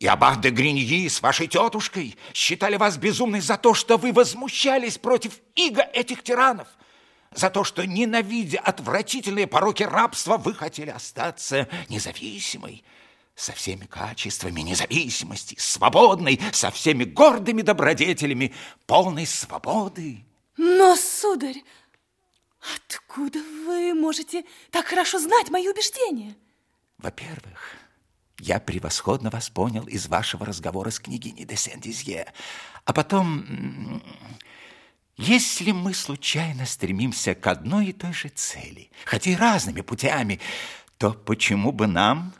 И аббат де Гриньи с вашей тетушкой считали вас безумной за то, что вы возмущались против иго этих тиранов, за то, что, ненавидя отвратительные пороки рабства, вы хотели остаться независимой, со всеми качествами независимости, свободной, со всеми гордыми добродетелями, полной свободы. Но, сударь, откуда вы можете так хорошо знать мои убеждения? Во-первых, я превосходно вас понял из вашего разговора с княгиней де Сен-Дизье. А потом, если мы случайно стремимся к одной и той же цели, хотя и разными путями, то почему бы нам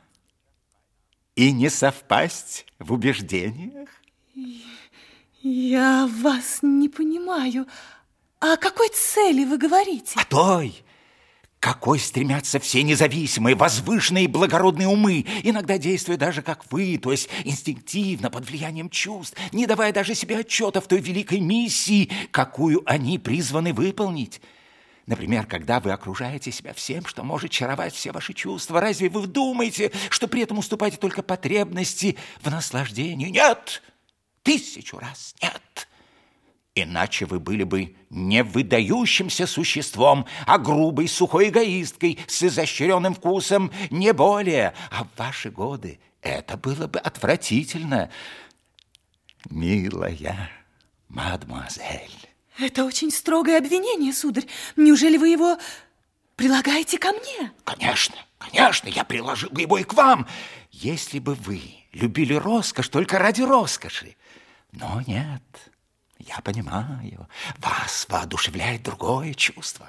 и не совпасть в убеждениях? Я вас не понимаю. О какой цели вы говорите? О той, какой стремятся все независимые, возвышенные и благородные умы, иногда действуя даже как вы, то есть инстинктивно, под влиянием чувств, не давая даже себе отчета в той великой миссии, какую они призваны выполнить. Например, когда вы окружаете себя всем, что может чаровать все ваши чувства, разве вы думаете, что при этом уступаете только потребности в наслаждении? Нет! Тысячу раз нет! Иначе вы были бы не выдающимся существом, а грубой, сухой эгоисткой с изощренным вкусом, не более. А в ваши годы это было бы отвратительно. Милая мадемуазель. Это очень строгое обвинение, сударь. Неужели вы его прилагаете ко мне? Конечно, конечно, я приложил его и к вам. Если бы вы любили роскошь только ради роскоши. Но нет, я понимаю, вас воодушевляет другое чувство.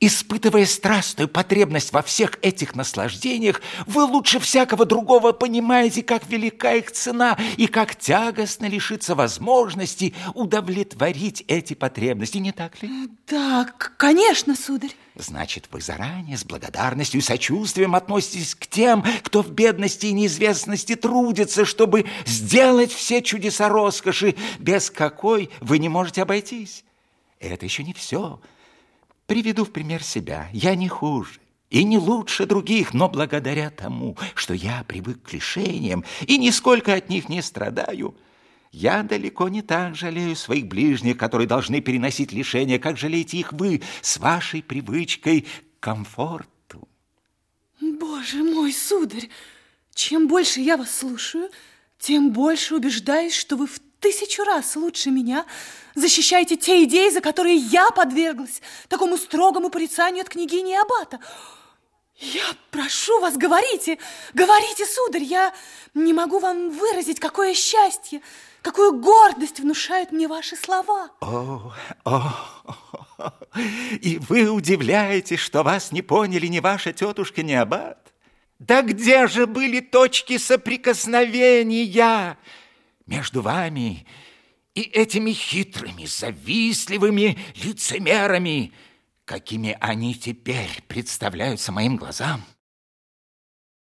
Испытывая страстную потребность во всех этих наслаждениях, вы лучше всякого другого понимаете, как велика их цена и как тягостно лишиться возможности удовлетворить эти потребности, не так ли? Да, конечно, сударь. Значит, вы заранее с благодарностью и сочувствием относитесь к тем, кто в бедности и неизвестности трудится, чтобы сделать все чудеса роскоши, без какой вы не можете обойтись. Это еще не все. Приведу в пример себя. Я не хуже и не лучше других, но благодаря тому, что я привык к лишениям и нисколько от них не страдаю, я далеко не так жалею своих ближних, которые должны переносить лишения, как жалеете их вы с вашей привычкой к комфорту. Боже мой, сударь, чем больше я вас слушаю, тем больше убеждаюсь, что вы в тысячу раз лучше меня защищаете те идеи, за которые я подверглась такому строгому порицанию от княгини и аббата. Я прошу вас, говорите, говорите, сударь, я не могу вам выразить, какое счастье, Какую гордость внушают мне ваши слова. О, о, и вы удивляетесь, что вас не поняли ни ваша тетушка, ни аббат? Да где же были точки соприкосновения между вами и этими хитрыми, завистливыми лицемерами, какими они теперь представляются моим глазам?